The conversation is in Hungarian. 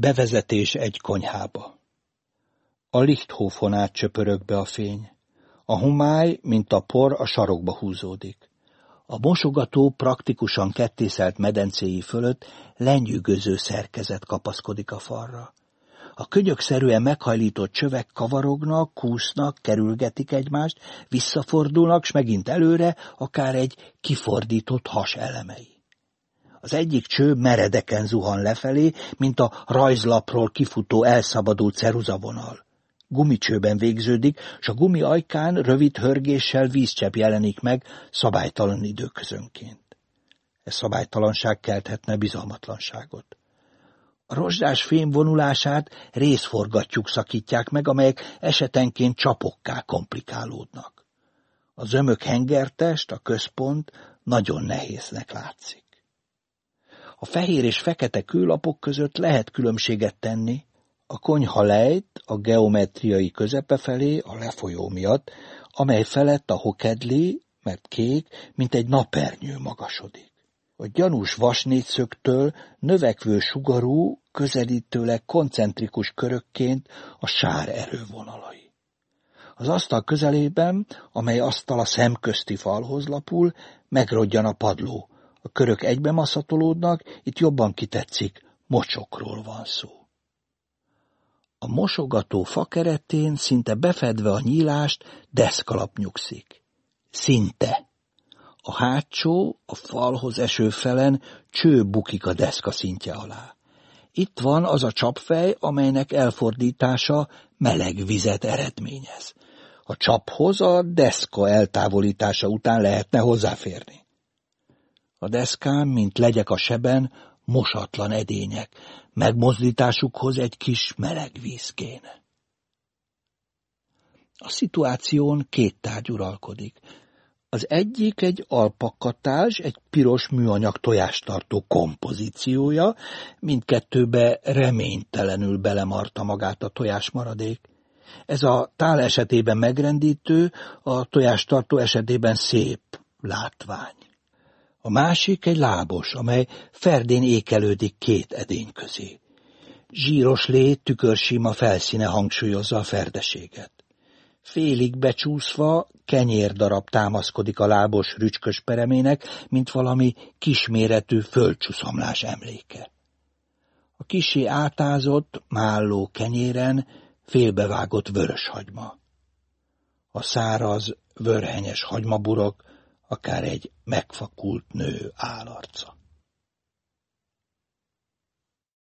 Bevezetés egy konyhába. A lichthófon át csöpörög be a fény. A humály, mint a por, a sarokba húzódik. A mosogató praktikusan kettészelt medencéi fölött lenyűgöző szerkezet kapaszkodik a falra. A könyökszerűen meghajlított csövek kavarognak, kúsznak, kerülgetik egymást, visszafordulnak, s megint előre, akár egy kifordított has elemei. Az egyik cső meredeken zuhan lefelé, mint a rajzlapról kifutó elszabadult ceruzavonal. Gumicsőben végződik, s a gumi ajkán rövid hörgéssel vízcsepp jelenik meg szabálytalan időközönként. Ez szabálytalanság kelthetne bizalmatlanságot. A rozsdás fém vonulását részforgattyúk szakítják meg, amelyek esetenként csapokká komplikálódnak. A zömök hengertest, a központ nagyon nehéznek látszik. A fehér és fekete kőlapok között lehet különbséget tenni, a konyha lejt a geometriai közepe felé a lefolyó miatt, amely felett a hokedli, mert kék, mint egy napernyő magasodik. A gyanús vasnégyszögtől növekvő sugarú, közelítőleg koncentrikus körökként a sár erővonalai. Az asztal közelében, amely asztal a szemközti falhoz lapul, megrodjan a padló, a körök egybe maszatolódnak, itt jobban kitetszik, mocsokról van szó. A mosogató fakeretén szinte befedve a nyílást deszkalap nyugszik. Szinte. A hátsó, a falhoz eső felen cső bukik a deszka szintje alá. Itt van az a csapfej, amelynek elfordítása meleg vizet eredményez. A csaphoz a deszka eltávolítása után lehetne hozzáférni. A deszkán, mint legyek a seben, mosatlan edények, megmozdításukhoz egy kis meleg víz kéne. A szituáción két tárgy uralkodik. Az egyik egy alpakatás, egy piros műanyag tojástartó kompozíciója, mindkettőbe reménytelenül belemarta magát a tojásmaradék. Ez a tál esetében megrendítő, a tojástartó esetében szép látvány. A másik egy lábos, amely ferdén ékelődik két edény közé. Zsíros lét tükörsima felszíne hangsúlyozza a ferdeséget. Félig becsúszva kenyérdarab támaszkodik a lábos rücskös peremének, mint valami kisméretű földcsúszamlás emléke. A kisé átázott, málló kenyéren félbevágott vörös hagyma. A száraz, vörhenyes hagymaburok akár egy megfakult nő állarca.